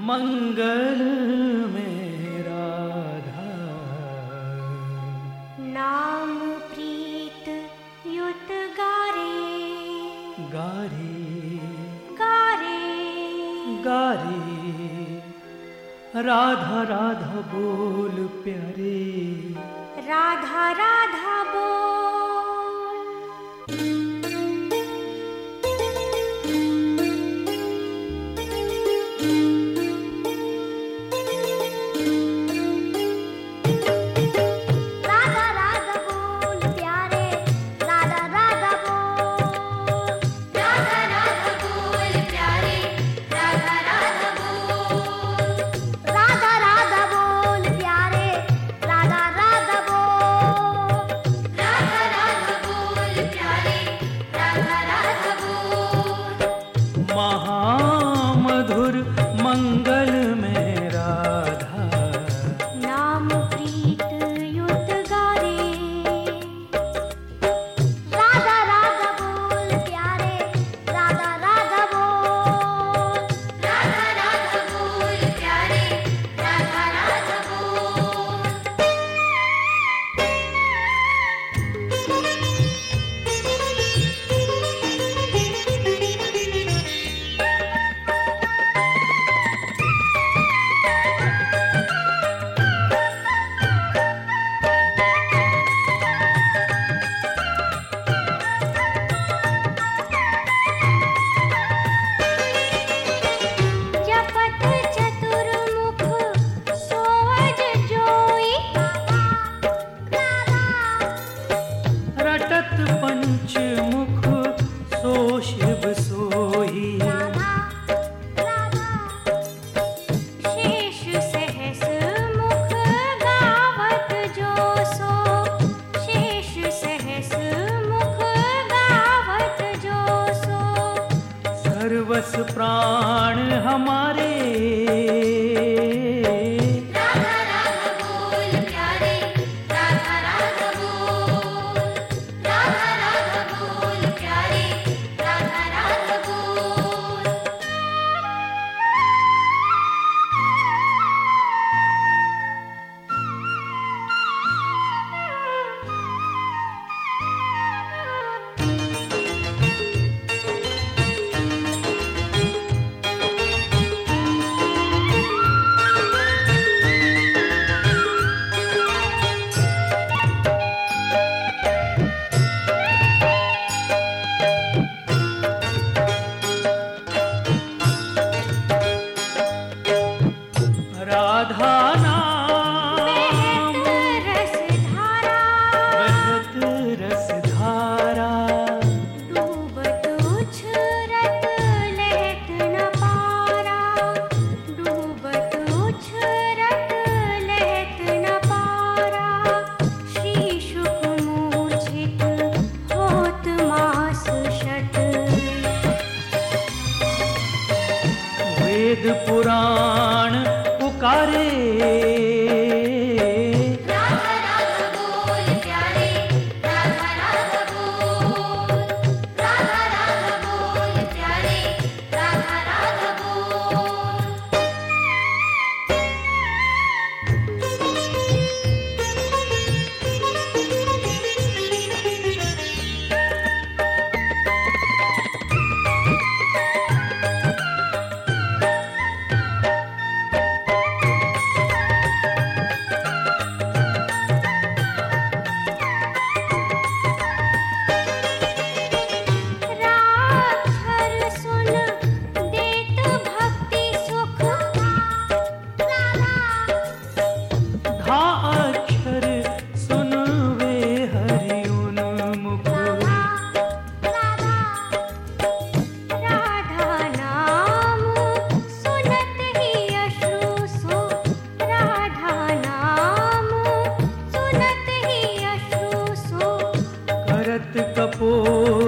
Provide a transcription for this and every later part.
मंगल में राधा नाम प्रीत युत गारे। गारे। गारे। गारे। राधा राधा बोल प्यारे। राधा राधा बोल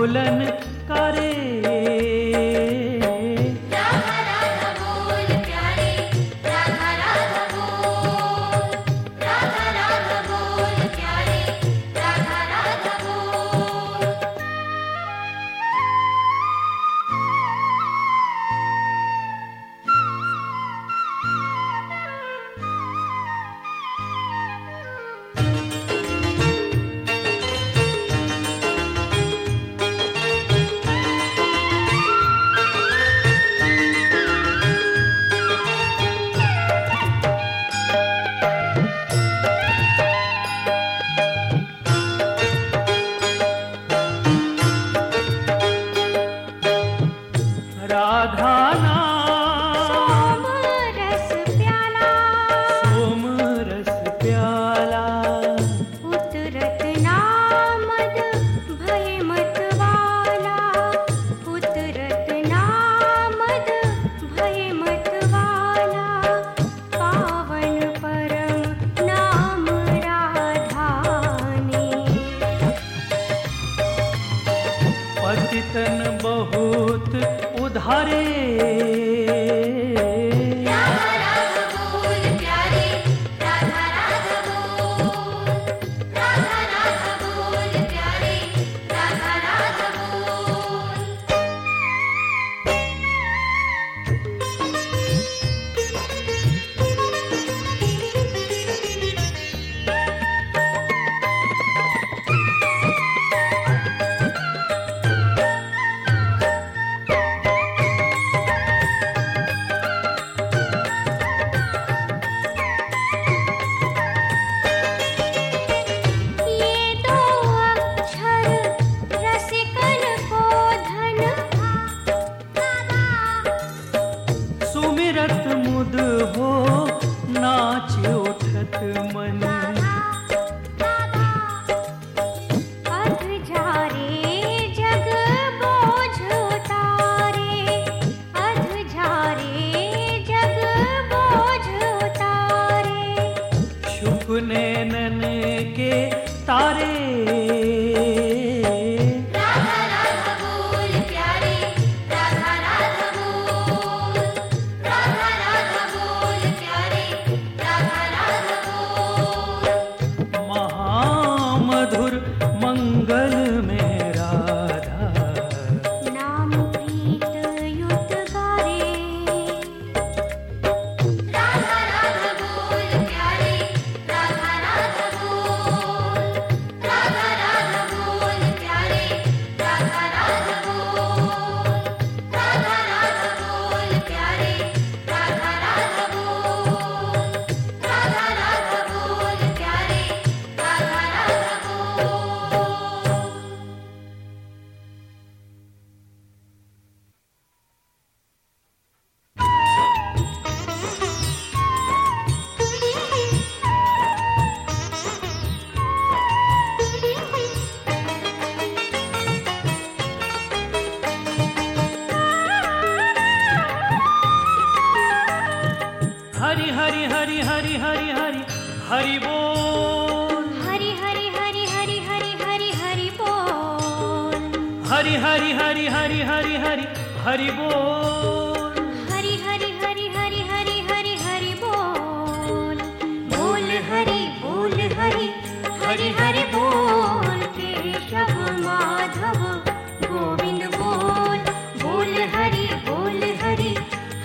लन करे। हरि हरि हरि हरि हरि हरि हरि बो हरि हरि हरि हरि हरि हरि हरि बोल बोल हरि बोल हरि हरि हरि माधव गोविंद बोल बोल हरि बोल हरि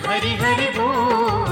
हरि हरि बोल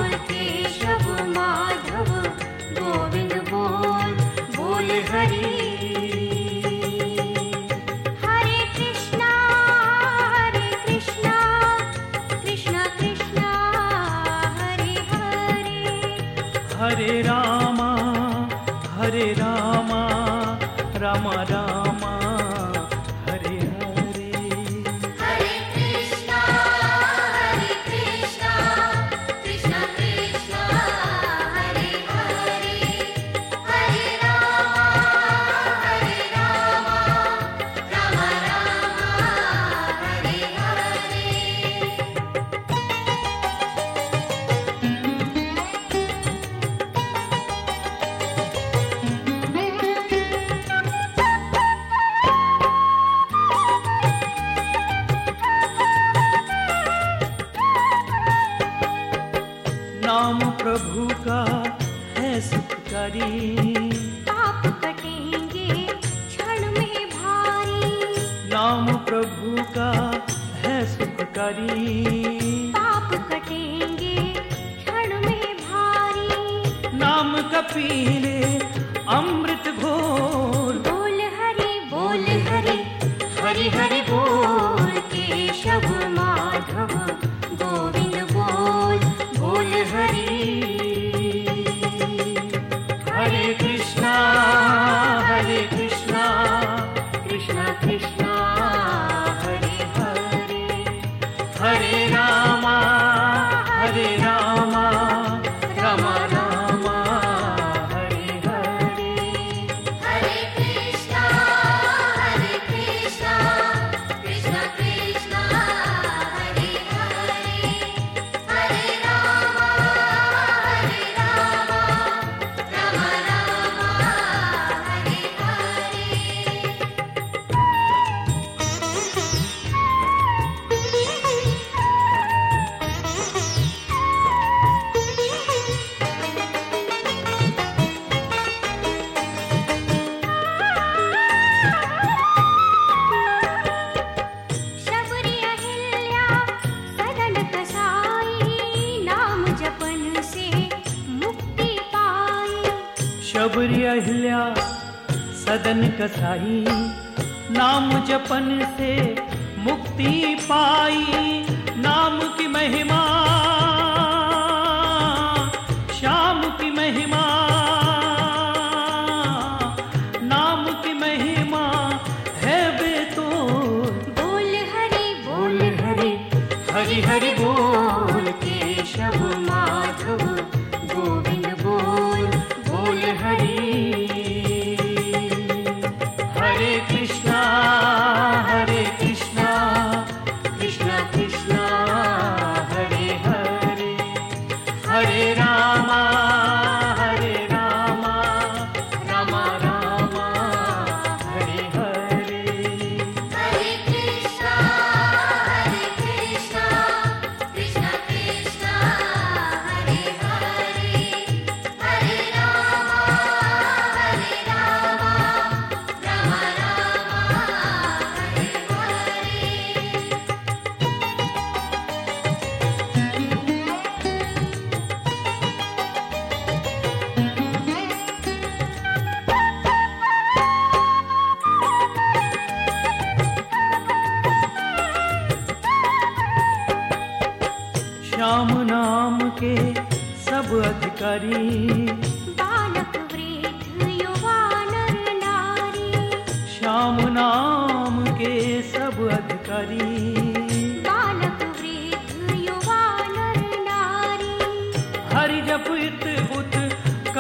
गौरी अहिल्या सदन कसाई। नाम जपन से मुक्ति पाई। नाम की महिमा, श्याम की महिमा।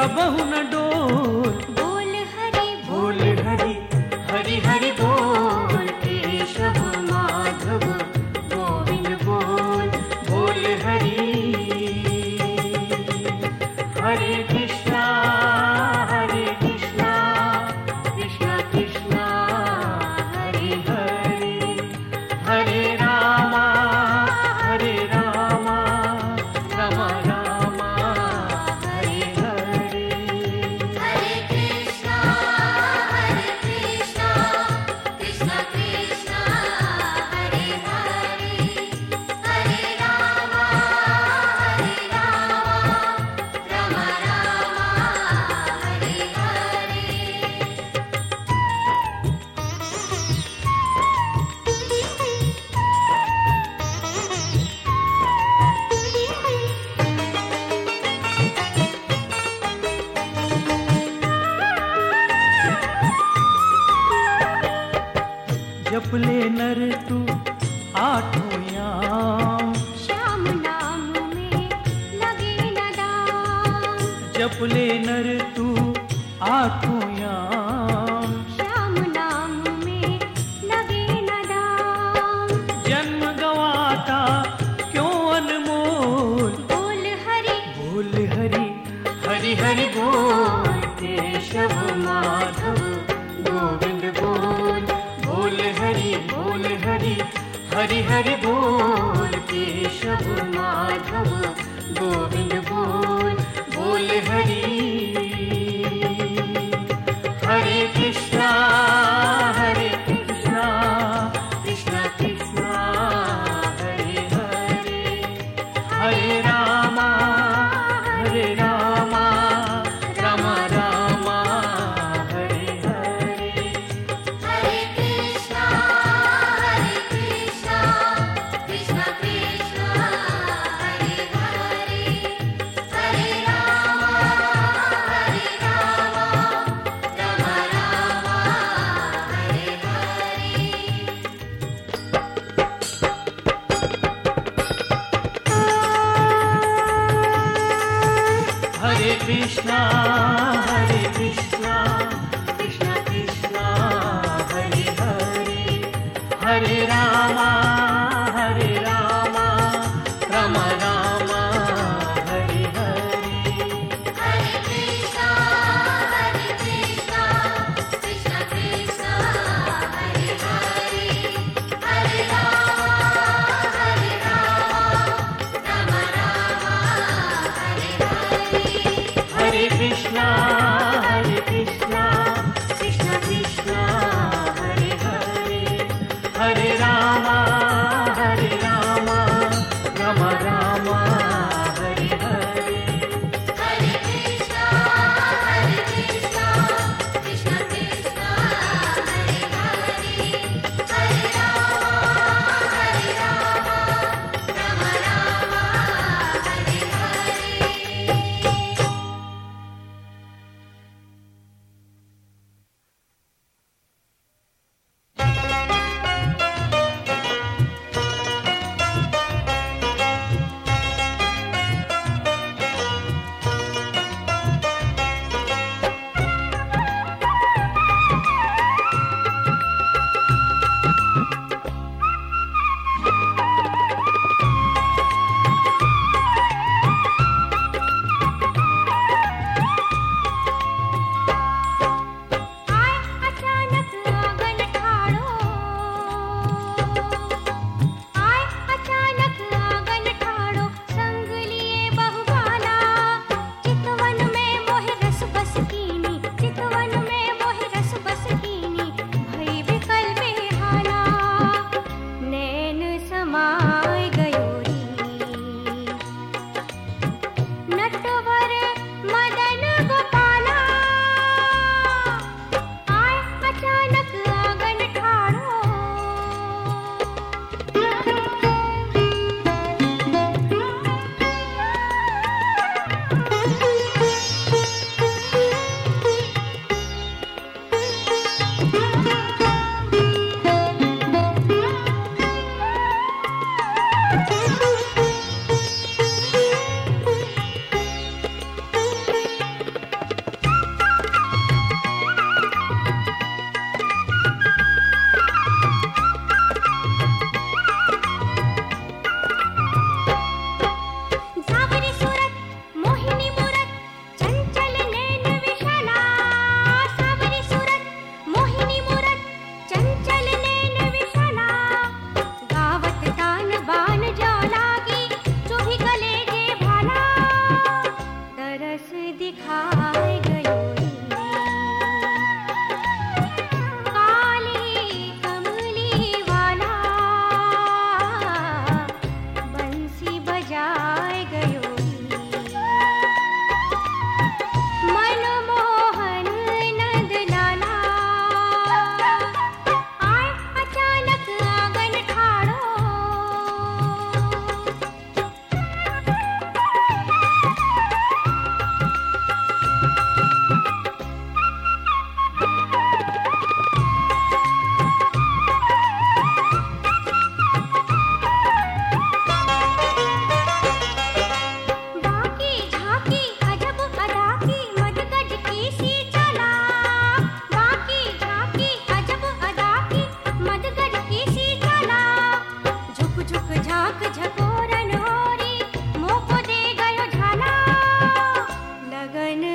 ಬಹುನಡು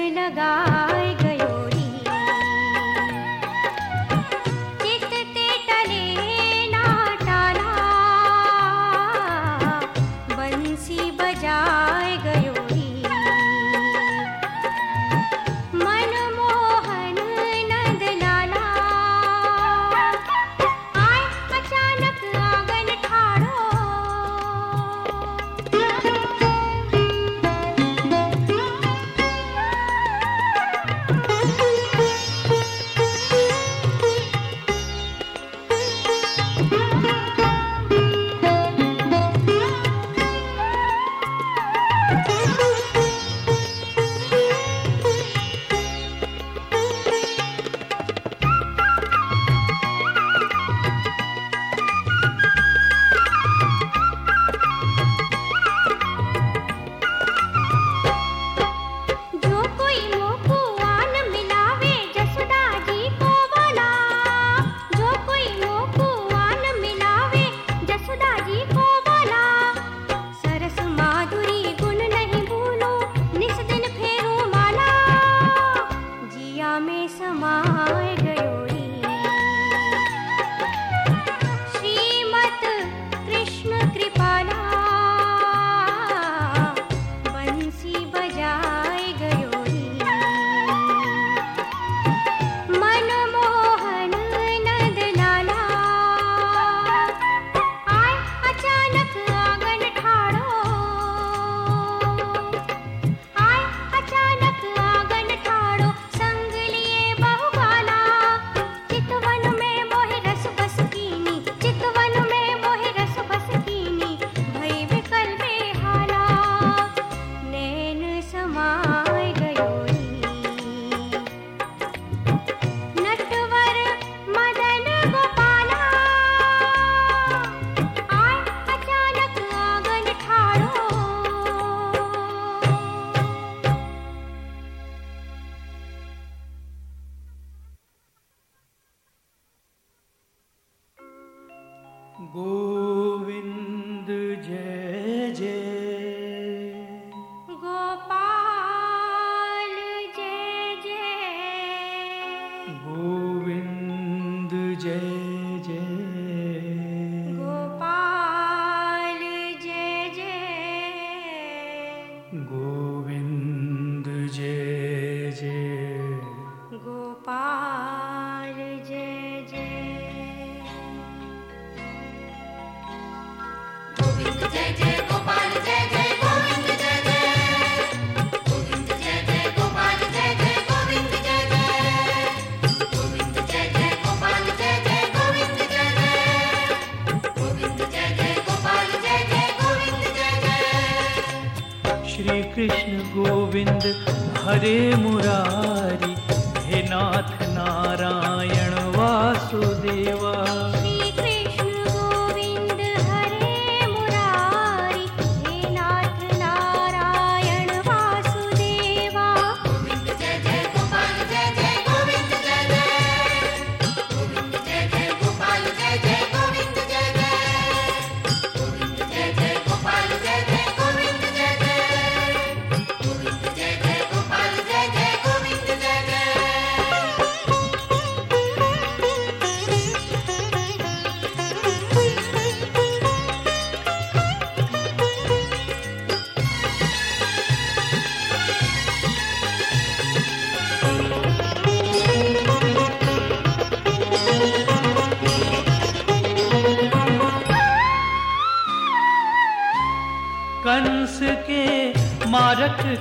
लगा कृष्ण गोविंद हरे मुरारी। नाथ नारायण वासुदेवा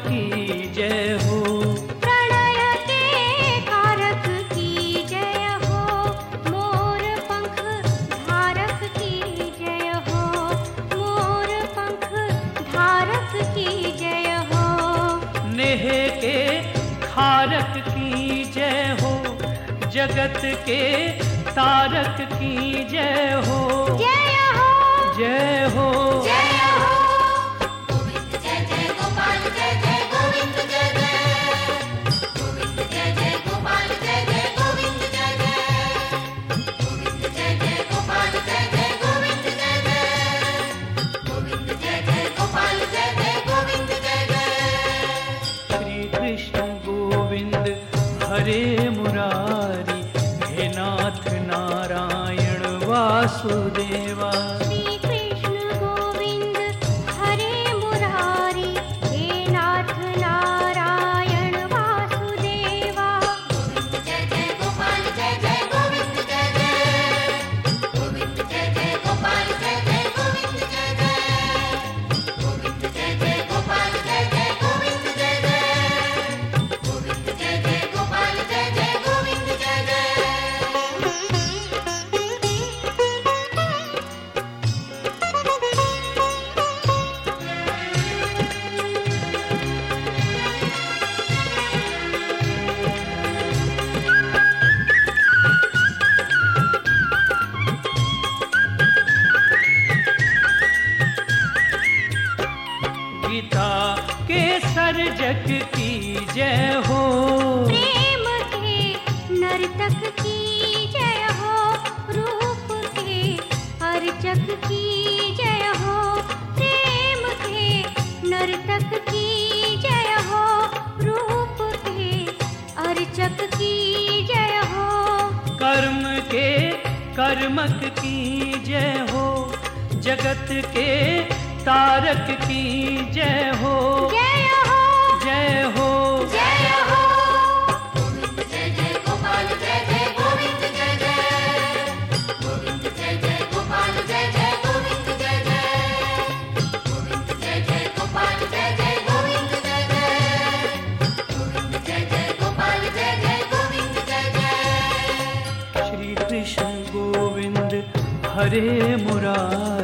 की हरे मुरारी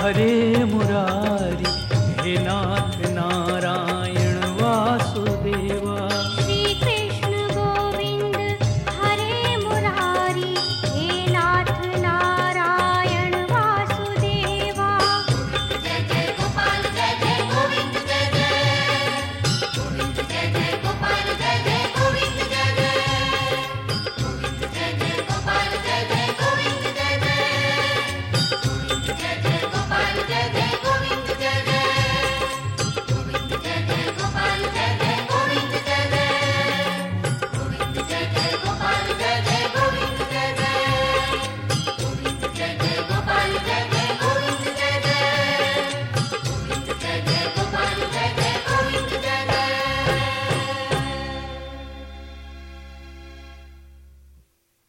हरे मुरारी हे ना